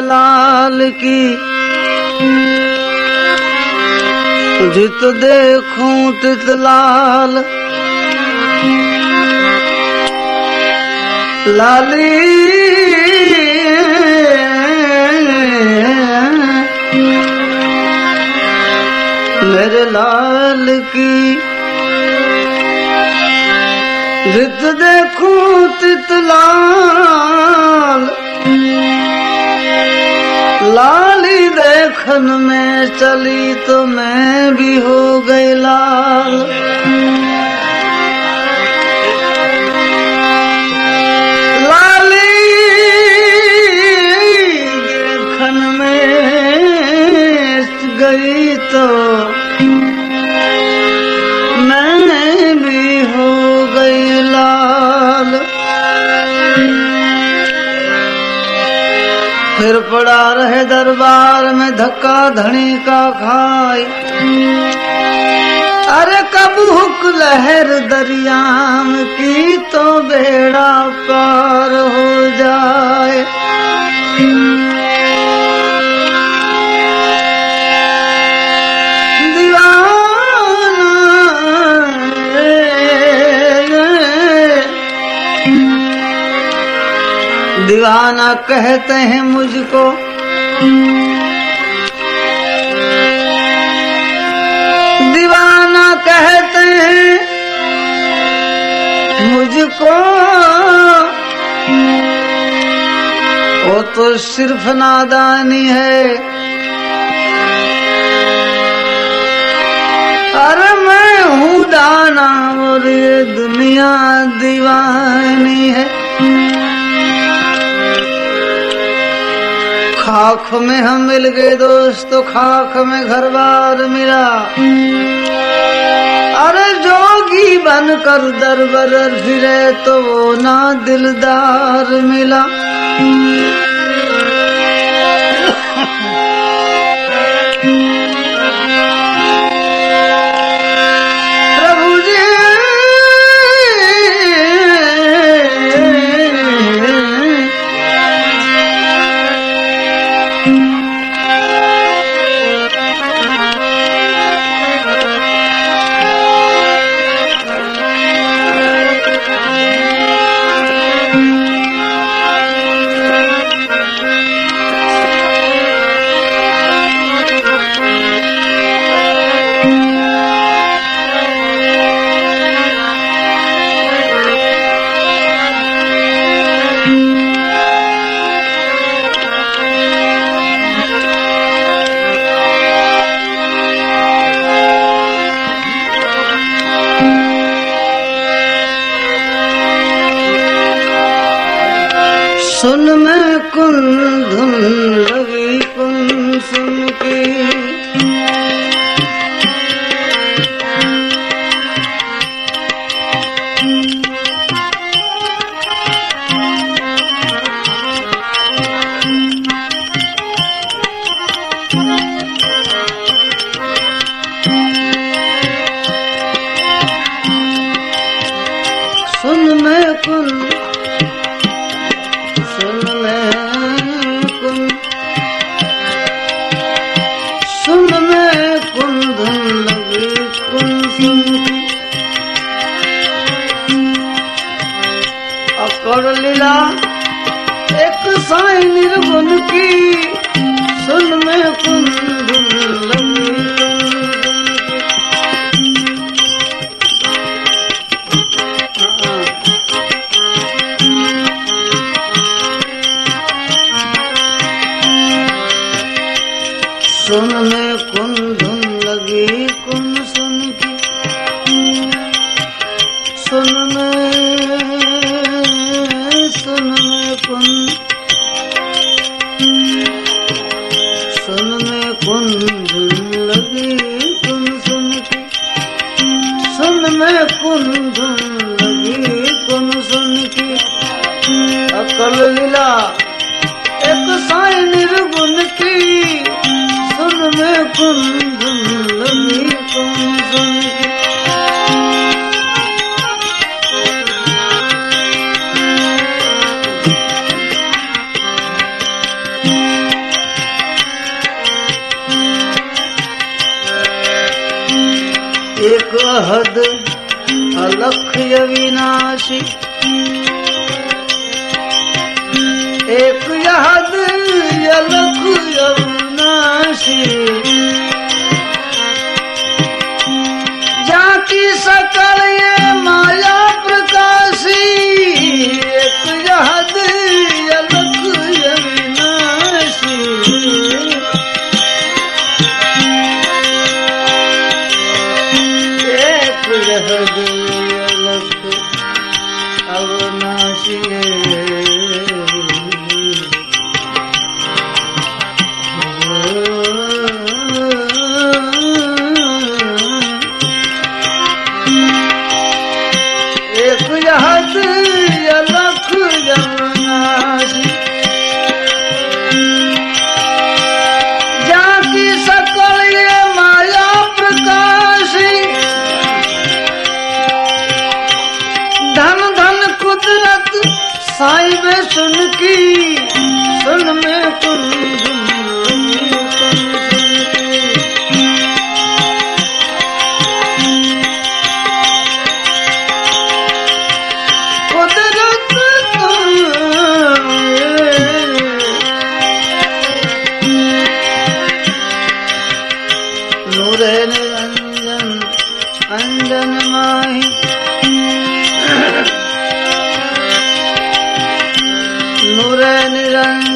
लाल की जित देखूँ तित लाल। लाली। मेरे लाल की जित देखूँ तित लाल। लाली देखन में चली तो मैं भी हो गई लाल। फिर पड़ा रहे दरबार में धक्का धनी का खाई। अरे कब हुक लहर दरियाम की तो बेड़ा पार हो जाए। दीवाना कहते हैं मुझको। दीवाना कहते हैं मुझको। वो तो सिर्फ़ नादानी है। अरे मैं हूँ दाना और ये दुनिया दीवानी है। खाक में हम मिल गए दोस्त तो खाख में घर बार मिला। अरे जोगी बन कर दरबर फिरे तो वो ना दिलदार मिला। लीला। एक साई निर्गुण की सुन में सुन सुन में अगहद अलख्य विनाशी। एक यहद अलख्य विनाशी। शरणम्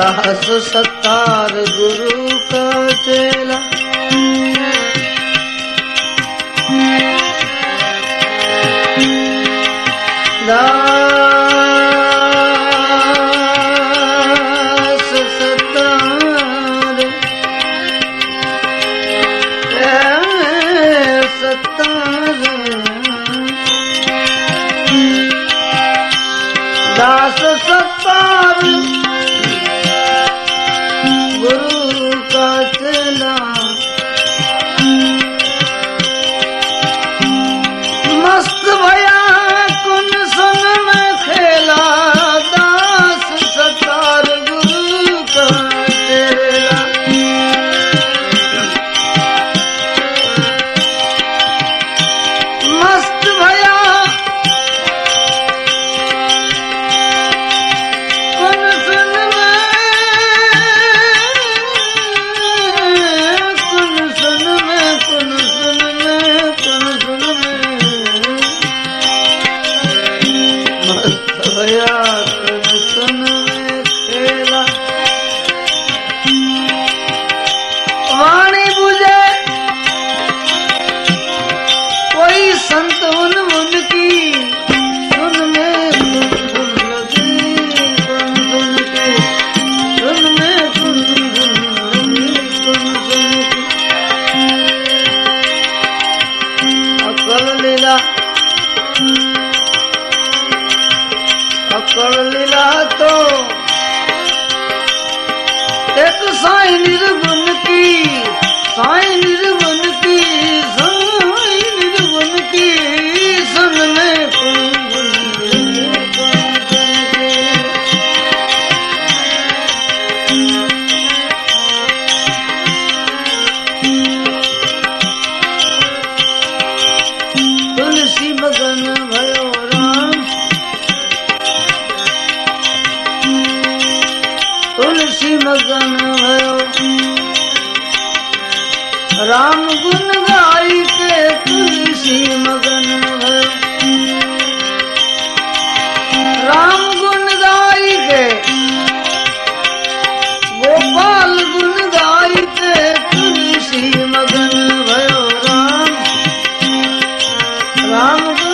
रहस सतार गुरु का चेला दास सतार सतार दास सतार નિર્ગુણ કી સાય નિર્ગુણ Vamos.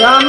राम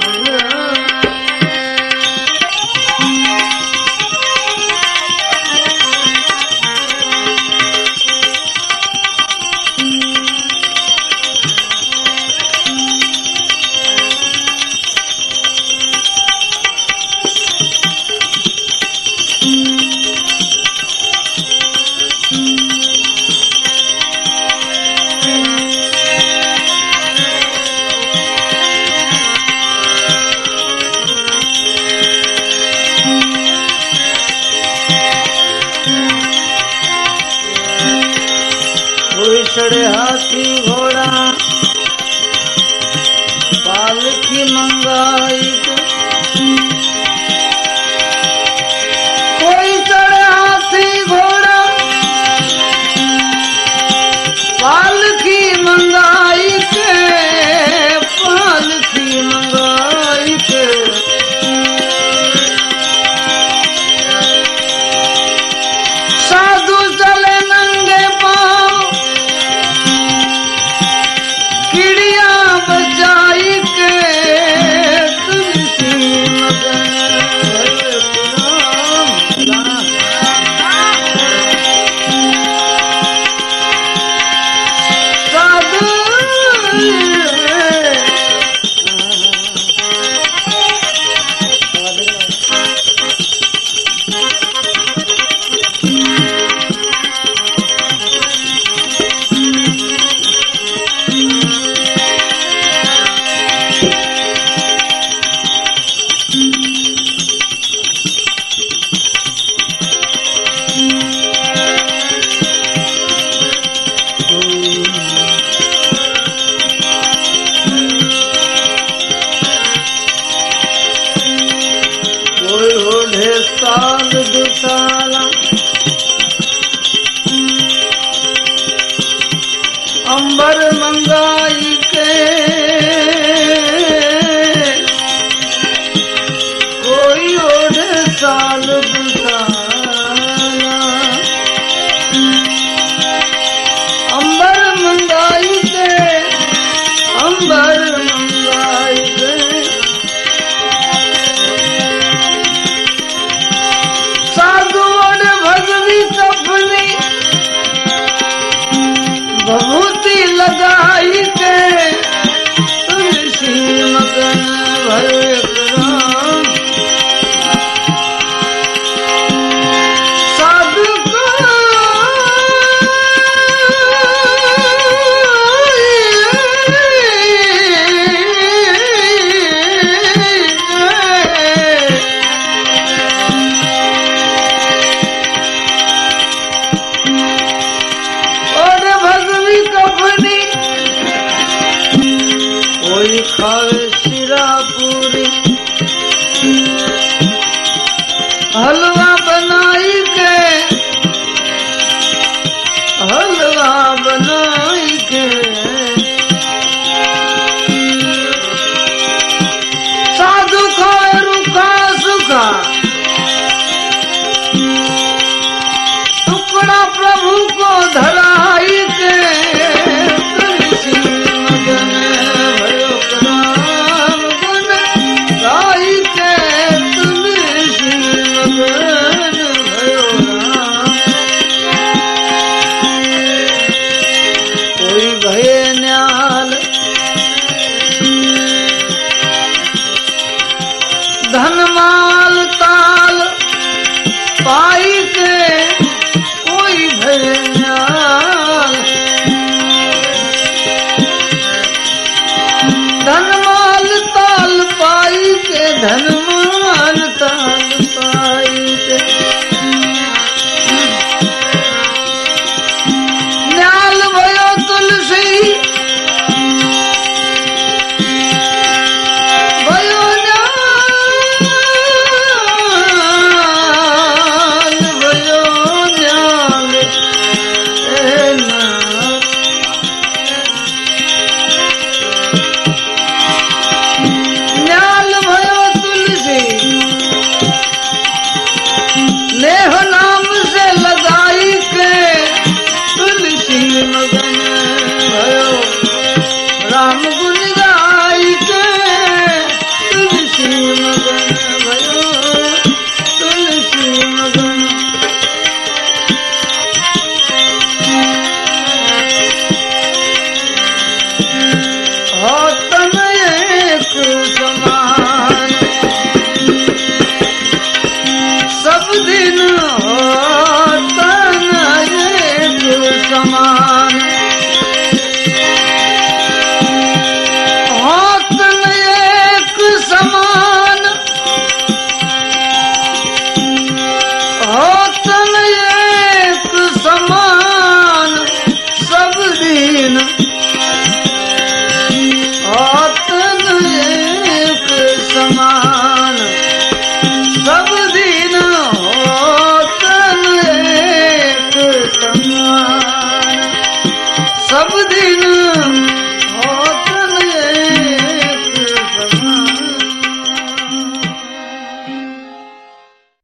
ಅಲ್ವಾ